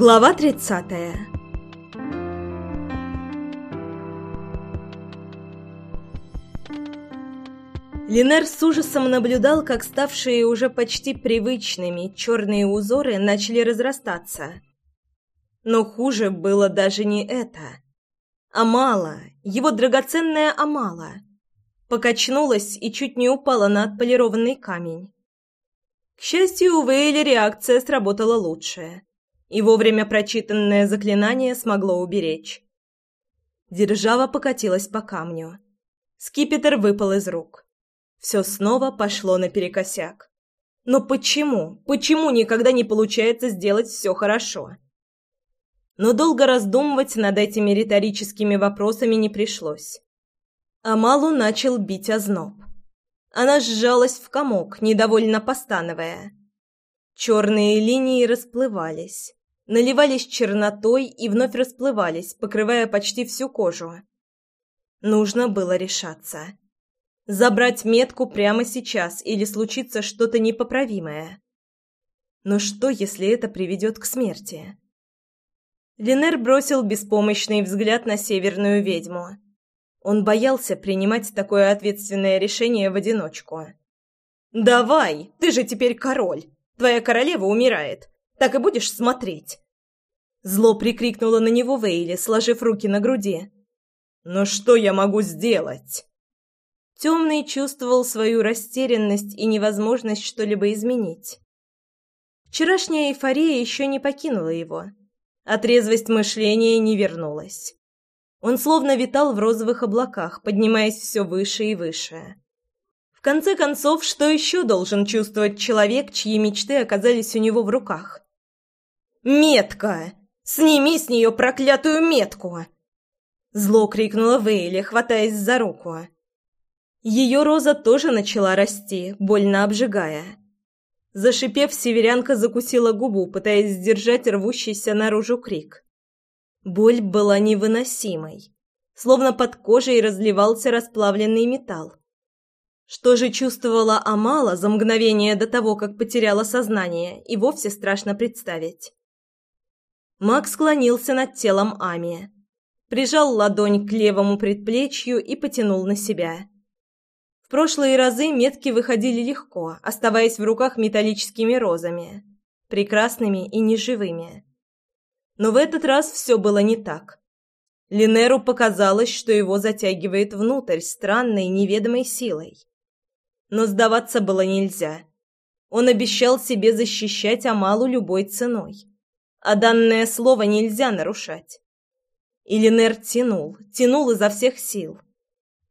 Глава 30 Линер с ужасом наблюдал, как ставшие уже почти привычными черные узоры начали разрастаться. Но хуже было даже не это. Амала, его драгоценная Амала, покачнулась и чуть не упала на отполированный камень. К счастью, у Вейли реакция сработала лучше и вовремя прочитанное заклинание смогло уберечь. Держава покатилась по камню. Скипетр выпал из рук. Все снова пошло наперекосяк. Но почему? Почему никогда не получается сделать все хорошо? Но долго раздумывать над этими риторическими вопросами не пришлось. Амалу начал бить озноб. Она сжалась в комок, недовольно постановая. Черные линии расплывались наливались чернотой и вновь расплывались, покрывая почти всю кожу. Нужно было решаться. Забрать метку прямо сейчас или случится что-то непоправимое. Но что, если это приведет к смерти? Линер бросил беспомощный взгляд на северную ведьму. Он боялся принимать такое ответственное решение в одиночку. «Давай, ты же теперь король. Твоя королева умирает. Так и будешь смотреть. Зло прикрикнула на него Вейли, сложив руки на груди. «Но что я могу сделать?» Темный чувствовал свою растерянность и невозможность что-либо изменить. Вчерашняя эйфория еще не покинула его, а трезвость мышления не вернулась. Он словно витал в розовых облаках, поднимаясь все выше и выше. В конце концов, что еще должен чувствовать человек, чьи мечты оказались у него в руках? «Метка! Сними с нее проклятую метку!» Зло крикнула Вейли, хватаясь за руку. Ее роза тоже начала расти, больно обжигая. Зашипев, северянка закусила губу, пытаясь сдержать рвущийся наружу крик. Боль была невыносимой, словно под кожей разливался расплавленный металл. Что же чувствовала Амала за мгновение до того, как потеряла сознание, и вовсе страшно представить. Маг склонился над телом Ами, прижал ладонь к левому предплечью и потянул на себя. В прошлые разы метки выходили легко, оставаясь в руках металлическими розами, прекрасными и неживыми. Но в этот раз все было не так. Линеру показалось, что его затягивает внутрь странной неведомой силой. Но сдаваться было нельзя. Он обещал себе защищать Амалу любой ценой а данное слово нельзя нарушать. Илинер тянул, тянул изо всех сил,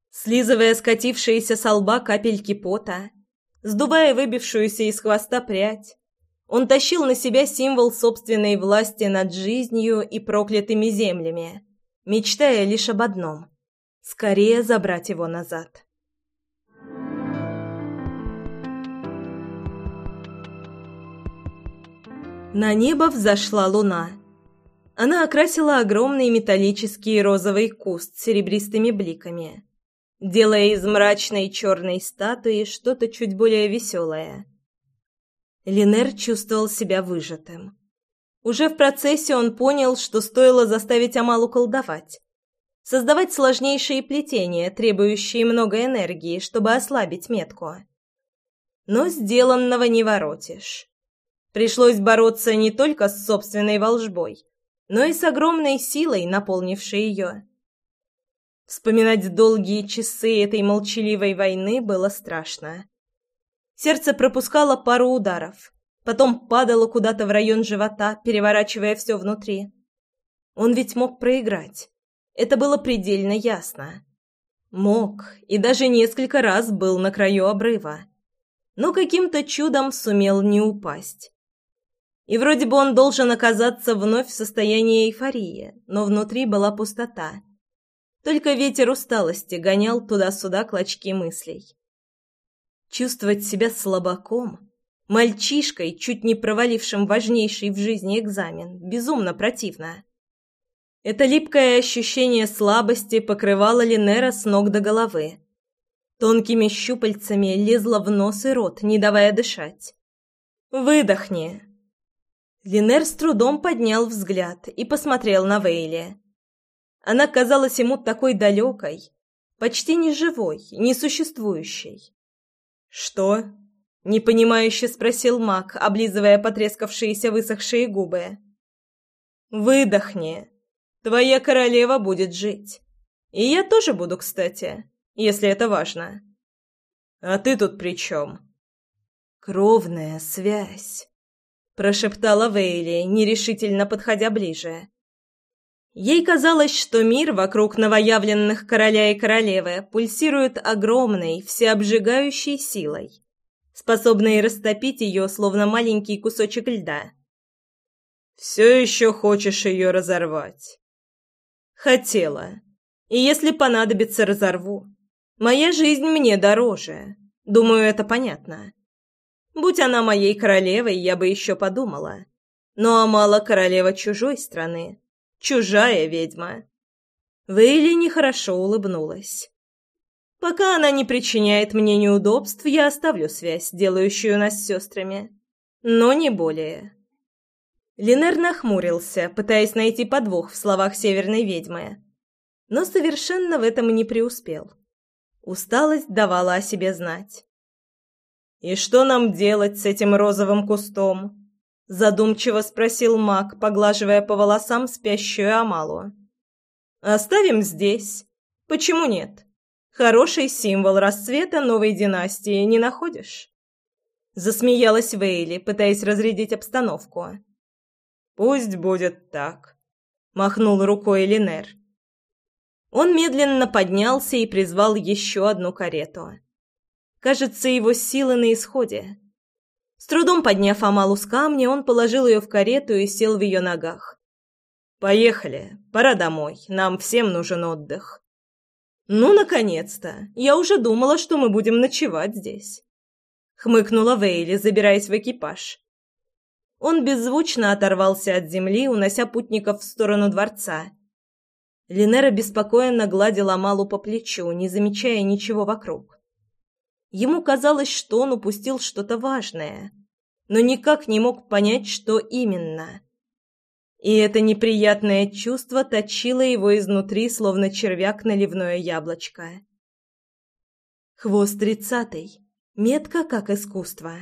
слизывая скатившиеся с лба капельки пота, сдувая выбившуюся из хвоста прядь. Он тащил на себя символ собственной власти над жизнью и проклятыми землями, мечтая лишь об одном — скорее забрать его назад. На небо взошла луна. Она окрасила огромный металлический розовый куст серебристыми бликами, делая из мрачной черной статуи что-то чуть более веселое. Линер чувствовал себя выжатым. Уже в процессе он понял, что стоило заставить Амалу колдовать, создавать сложнейшие плетения, требующие много энергии, чтобы ослабить метку. Но сделанного не воротишь. Пришлось бороться не только с собственной волжбой, но и с огромной силой, наполнившей ее. Вспоминать долгие часы этой молчаливой войны было страшно. Сердце пропускало пару ударов, потом падало куда-то в район живота, переворачивая все внутри. Он ведь мог проиграть. Это было предельно ясно. Мог, и даже несколько раз был на краю обрыва. Но каким-то чудом сумел не упасть. И вроде бы он должен оказаться вновь в состоянии эйфории, но внутри была пустота. Только ветер усталости гонял туда-сюда клочки мыслей. Чувствовать себя слабаком, мальчишкой, чуть не провалившим важнейший в жизни экзамен, безумно противно. Это липкое ощущение слабости покрывало Линера с ног до головы. Тонкими щупальцами лезло в нос и рот, не давая дышать. «Выдохни!» Линер с трудом поднял взгляд и посмотрел на Вейли. Она казалась ему такой далекой, почти неживой, несуществующей. «Что?» — непонимающе спросил маг, облизывая потрескавшиеся высохшие губы. «Выдохни. Твоя королева будет жить. И я тоже буду, кстати, если это важно. А ты тут при чем?» «Кровная связь», — прошептала Вейли, нерешительно подходя ближе. Ей казалось, что мир вокруг новоявленных короля и королевы пульсирует огромной, всеобжигающей силой, способной растопить ее, словно маленький кусочек льда. «Все еще хочешь ее разорвать?» «Хотела. И если понадобится, разорву. Моя жизнь мне дороже. Думаю, это понятно. Будь она моей королевой, я бы еще подумала. Но Амала королева чужой страны. Чужая ведьма. Вейли нехорошо улыбнулась. Пока она не причиняет мне неудобств, я оставлю связь, делающую нас сестрами. Но не более. Линер нахмурился, пытаясь найти подвох в словах северной ведьмы. Но совершенно в этом не преуспел. Усталость давала о себе знать. «И что нам делать с этим розовым кустом?» Задумчиво спросил маг, поглаживая по волосам спящую Амалу. «Оставим здесь. Почему нет? Хороший символ расцвета новой династии, не находишь?» Засмеялась Вейли, пытаясь разрядить обстановку. «Пусть будет так», — махнул рукой Линер. Он медленно поднялся и призвал еще одну карету. Кажется, его силы на исходе. С трудом подняв Амалу с камня, он положил ее в карету и сел в ее ногах. «Поехали. Пора домой. Нам всем нужен отдых». «Ну, наконец-то! Я уже думала, что мы будем ночевать здесь». Хмыкнула Вейли, забираясь в экипаж. Он беззвучно оторвался от земли, унося путников в сторону дворца. Линера беспокоенно гладила Амалу по плечу, не замечая ничего вокруг. Ему казалось, что он упустил что-то важное, но никак не мог понять, что именно. И это неприятное чувство точило его изнутри, словно червяк наливное яблочко. Хвост тридцатый. Метко, как искусство.